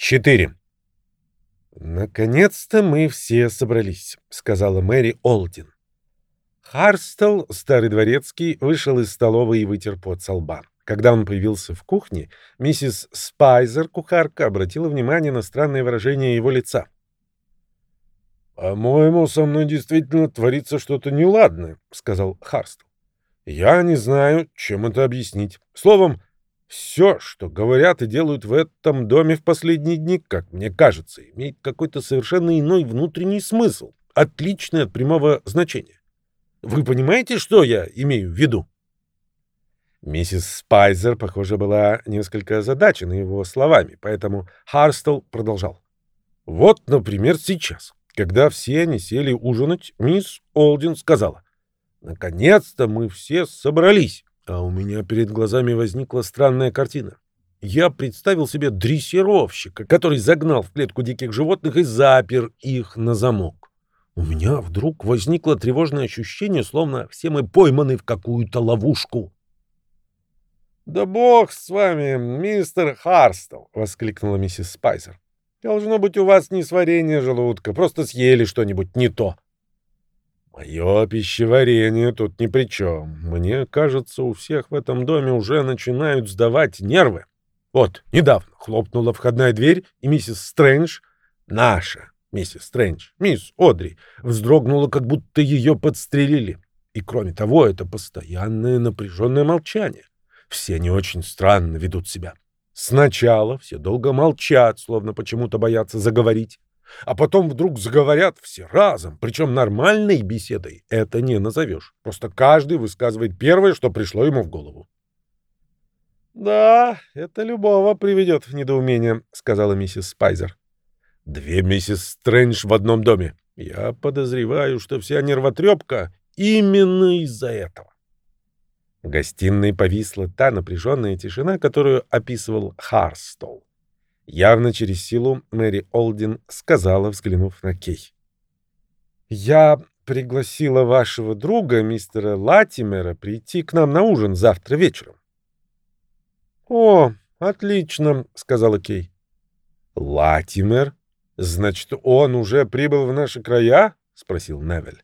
4. «Наконец-то мы все собрались», — сказала Мэри Олдин. Харстел, старый дворецкий, вышел из столовой и вытер пот со лба. Когда он появился в кухне, миссис Спайзер, кухарка, обратила внимание на странное выражение его лица. «По-моему, со мной действительно творится что-то неладное», — сказал Харстел. «Я не знаю, чем это объяснить. Словом, все, что говорят и делают в этом доме в последние дни, как мне кажется, имеет какой-то совершенно иной внутренний смысл, отличный от прямого значения. Вы понимаете, что я имею в виду? Миссис Спайзер, похоже, была несколько озадачена его словами, поэтому Харстел продолжал. Вот, например, сейчас, когда все они сели ужинать, мисс Олдин сказала, «Наконец-то мы все собрались». А у меня перед глазами возникла странная картина. Я представил себе дрессировщика, который загнал в клетку диких животных и запер их на замок. У меня вдруг возникло тревожное ощущение, словно все мы пойманы в какую-то ловушку. «Да бог с вами, мистер Харстел!» — воскликнула миссис Спайсер. «Должно быть, у вас не сварение желудка, просто съели что-нибудь не то». Мое пищеварение тут ни при чем. Мне кажется, у всех в этом доме уже начинают сдавать нервы. Вот, недавно хлопнула входная дверь, и миссис Стрэндж, наша миссис Стрэндж, мисс Одри, вздрогнула, как будто ее подстрелили. И кроме того, это постоянное напряженное молчание. Все они очень странно ведут себя. Сначала все долго молчат, словно почему-то боятся заговорить а потом вдруг заговорят все разом, причем нормальной беседой это не назовешь. Просто каждый высказывает первое, что пришло ему в голову. «Да, это любого приведет в недоумение», — сказала миссис Спайзер. «Две миссис Стрэндж в одном доме. Я подозреваю, что вся нервотрепка именно из-за этого». В гостиной повисла та напряженная тишина, которую описывал Харстол. Явно через силу Мэри Олдин сказала, взглянув на Кей. «Я пригласила вашего друга, мистера Латимера, прийти к нам на ужин завтра вечером». «О, отлично», — сказала Кей. «Латимер? Значит, он уже прибыл в наши края?» — спросил Невель.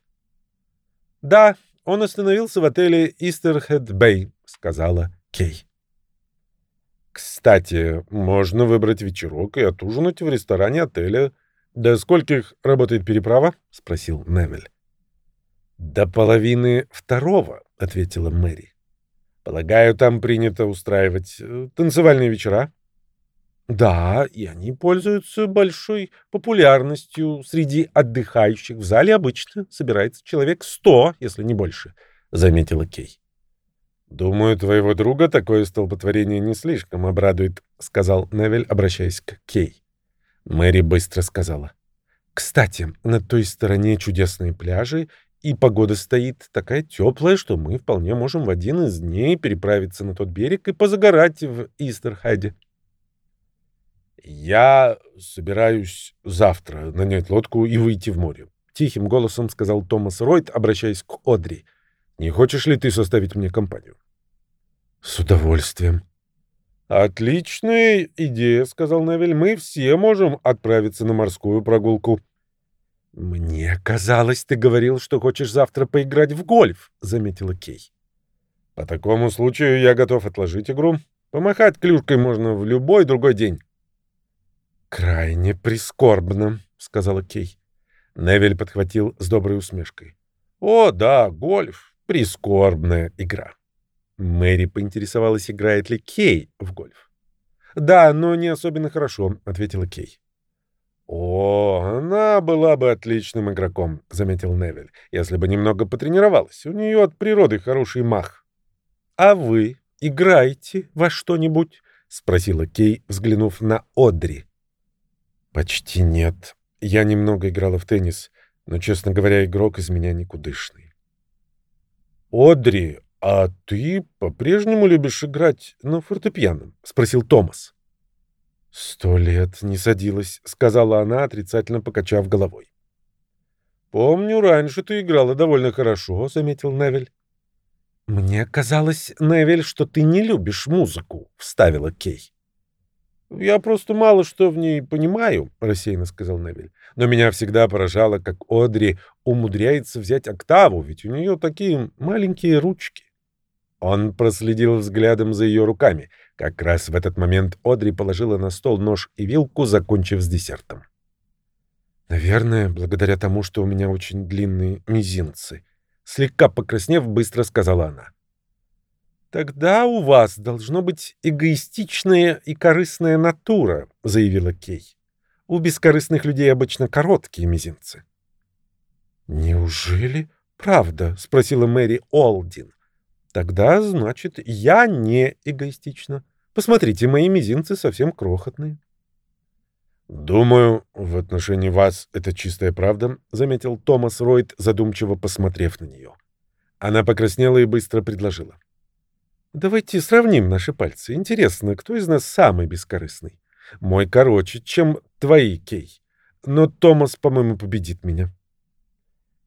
«Да, он остановился в отеле Истерхед Бэй», — сказала Кей. Кстати, можно выбрать вечерок и отужинать в ресторане отеля. До скольких работает переправа? спросил Невель. До половины второго, ответила Мэри. Полагаю, там принято устраивать э, танцевальные вечера. Да, и они пользуются большой популярностью среди отдыхающих. В зале обычно собирается человек сто, если не больше, заметила Кей. «Думаю, твоего друга такое столпотворение не слишком обрадует», — сказал Невель, обращаясь к Кей. Мэри быстро сказала. «Кстати, на той стороне чудесные пляжи, и погода стоит такая теплая, что мы вполне можем в один из дней переправиться на тот берег и позагорать в Истерхайде». «Я собираюсь завтра нанять лодку и выйти в море», — тихим голосом сказал Томас Ройт, обращаясь к Одри. Не хочешь ли ты составить мне компанию? С удовольствием. Отличная идея, сказал Невель. Мы все можем отправиться на морскую прогулку. Мне казалось, ты говорил, что хочешь завтра поиграть в гольф, заметила Кей. По такому случаю я готов отложить игру. Помахать клюшкой можно в любой другой день. Крайне прискорбно, сказала Кей. Невель подхватил с доброй усмешкой. О, да, гольф. Прискорбная игра. Мэри поинтересовалась, играет ли Кей в гольф. «Да, но не особенно хорошо», — ответила Кей. «О, она была бы отличным игроком», — заметил Невель, «если бы немного потренировалась. У нее от природы хороший мах». «А вы играете во что-нибудь?» — спросила Кей, взглянув на Одри. «Почти нет. Я немного играла в теннис, но, честно говоря, игрок из меня никудышный». «Одри, а ты по-прежнему любишь играть на фортепиано?» — спросил Томас. «Сто лет не садилась», — сказала она, отрицательно покачав головой. «Помню, раньше ты играла довольно хорошо», — заметил Невель. «Мне казалось, Невель, что ты не любишь музыку», — вставила Кей. «Я просто мало что в ней понимаю», — рассеянно сказал Невиль. «Но меня всегда поражало, как Одри умудряется взять октаву, ведь у нее такие маленькие ручки». Он проследил взглядом за ее руками. Как раз в этот момент Одри положила на стол нож и вилку, закончив с десертом. «Наверное, благодаря тому, что у меня очень длинные мизинцы», — слегка покраснев, быстро сказала она. «Тогда у вас должно быть эгоистичная и корыстная натура», — заявила Кей. «У бескорыстных людей обычно короткие мизинцы». «Неужели правда?» — спросила Мэри Олдин. «Тогда, значит, я не эгоистична. Посмотрите, мои мизинцы совсем крохотные». «Думаю, в отношении вас это чистая правда», — заметил Томас Ройд, задумчиво посмотрев на нее. Она покраснела и быстро предложила. Давайте сравним наши пальцы. Интересно, кто из нас самый бескорыстный? Мой короче, чем твои, Кей. Но Томас, по-моему, победит меня.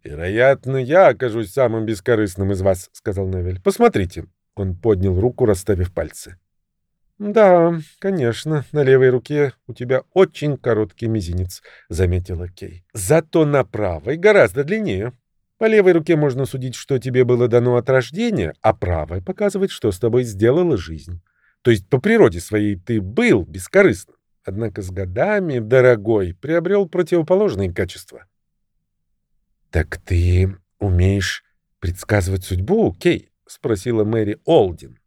Вероятно, я окажусь самым бескорыстным из вас, сказал Невель. Посмотрите. Он поднял руку, расставив пальцы. Да, конечно, на левой руке у тебя очень короткий мизинец, заметила Кей. Зато на правой гораздо длиннее. По левой руке можно судить, что тебе было дано от рождения, а правая показывает, что с тобой сделала жизнь. То есть по природе своей ты был бескорыстным, однако с годами, дорогой, приобрел противоположные качества. — Так ты умеешь предсказывать судьбу, Кей? — спросила Мэри Олдин.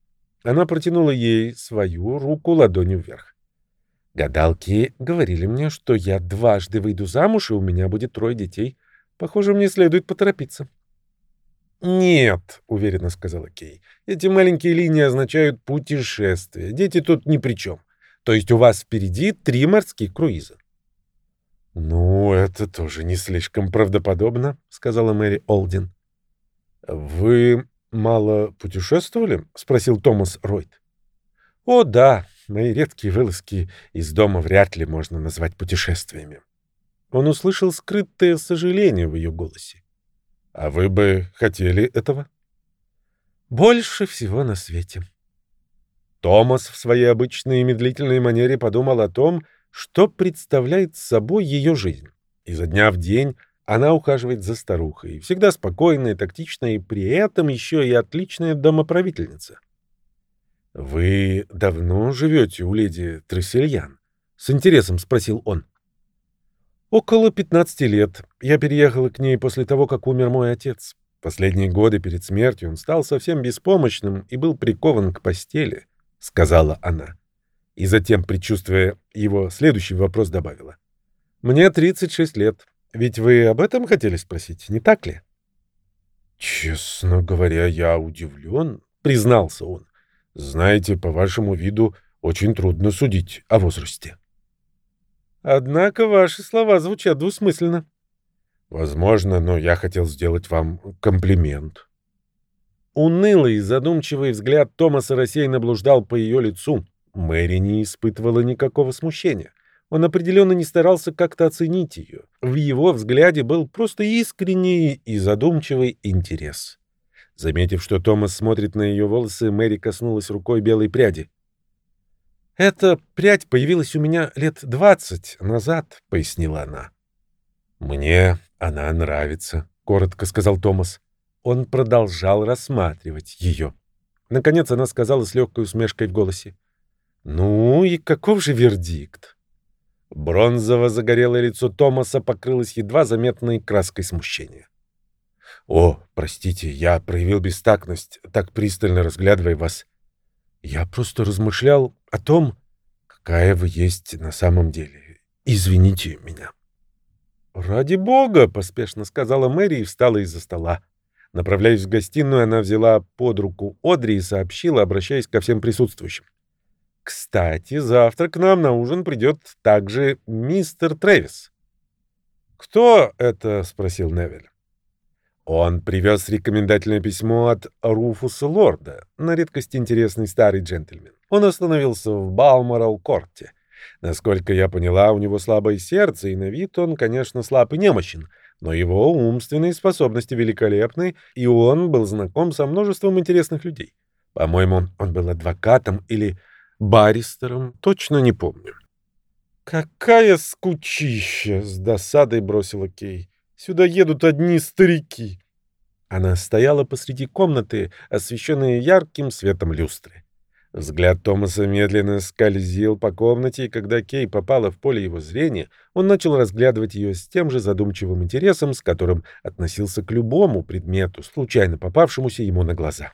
Она протянула ей свою руку ладонью вверх. Гадалки говорили мне, что я дважды выйду замуж, и у меня будет трое детей. Похоже, мне следует поторопиться. «Нет», — уверенно сказала Кей, — «эти маленькие линии означают путешествие. Дети тут ни при чем. То есть у вас впереди три морских круиза». «Ну, это тоже не слишком правдоподобно», — сказала Мэри Олдин. «Вы мало путешествовали?» — спросил Томас Ройд. «О, да, мои редкие вылазки из дома вряд ли можно назвать путешествиями. Он услышал скрытое сожаление в ее голосе. «А вы бы хотели этого?» «Больше всего на свете». Томас в своей обычной медлительной манере подумал о том, что представляет собой ее жизнь. Изо дня в день она ухаживает за старухой, всегда спокойная, тактичная и при этом еще и отличная домоправительница. «Вы давно живете у леди Трессельян?» — с интересом спросил он. Около 15 лет. Я переехала к ней после того, как умер мой отец. Последние годы перед смертью он стал совсем беспомощным и был прикован к постели, — сказала она. И затем, предчувствуя его следующий вопрос, добавила. «Мне 36 лет. Ведь вы об этом хотели спросить, не так ли?» «Честно говоря, я удивлен», — признался он. «Знаете, по вашему виду очень трудно судить о возрасте». Однако ваши слова звучат двусмысленно. Возможно, но я хотел сделать вам комплимент. Унылый, задумчивый взгляд Томаса рассеянно блуждал по ее лицу. Мэри не испытывала никакого смущения. Он определенно не старался как-то оценить ее. В его взгляде был просто искренний и задумчивый интерес. Заметив, что Томас смотрит на ее волосы, Мэри коснулась рукой белой пряди. «Эта прядь появилась у меня лет двадцать назад», — пояснила она. «Мне она нравится», — коротко сказал Томас. Он продолжал рассматривать ее. Наконец она сказала с легкой усмешкой в голосе. «Ну и каков же вердикт?» Бронзово-загорелое лицо Томаса покрылось едва заметной краской смущения. «О, простите, я проявил бестактность, так пристально разглядывая вас. Я просто размышлял о том, какая вы есть на самом деле. Извините меня. «Ради бога!» — поспешно сказала Мэри и встала из-за стола. Направляясь в гостиную, она взяла под руку Одри и сообщила, обращаясь ко всем присутствующим. «Кстати, завтра к нам на ужин придет также мистер Трэвис». «Кто это?» — спросил Невель. Он привез рекомендательное письмо от Руфуса Лорда, на редкость интересный старый джентльмен. Он остановился в Балморал-корте. Насколько я поняла, у него слабое сердце, и на вид он, конечно, слаб и немощен, но его умственные способности великолепны, и он был знаком со множеством интересных людей. По-моему, он был адвокатом или баристером, точно не помню. «Какая скучища!» — с досадой бросила Кей. «Сюда едут одни старики». Она стояла посреди комнаты, освещенной ярким светом люстры. Взгляд Томаса медленно скользил по комнате, и когда Кей попала в поле его зрения, он начал разглядывать ее с тем же задумчивым интересом, с которым относился к любому предмету, случайно попавшемуся ему на глаза.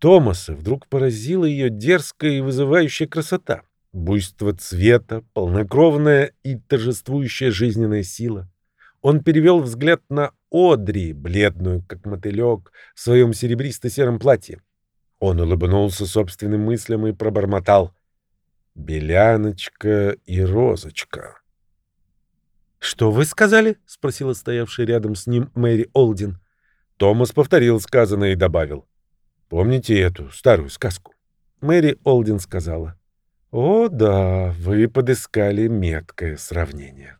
Томаса вдруг поразила ее дерзкая и вызывающая красота буйство цвета, полнокровная и торжествующая жизненная сила. Он перевел взгляд на Одри, бледную, как мотылек, в своем серебристо-сером платье. Он улыбнулся собственным мыслям и пробормотал. «Беляночка и Розочка». «Что вы сказали?» — спросила стоявшая рядом с ним Мэри Олдин. Томас повторил сказанное и добавил. «Помните эту старую сказку?» Мэри Олдин сказала. О да, вы подыскали меткое сравнение.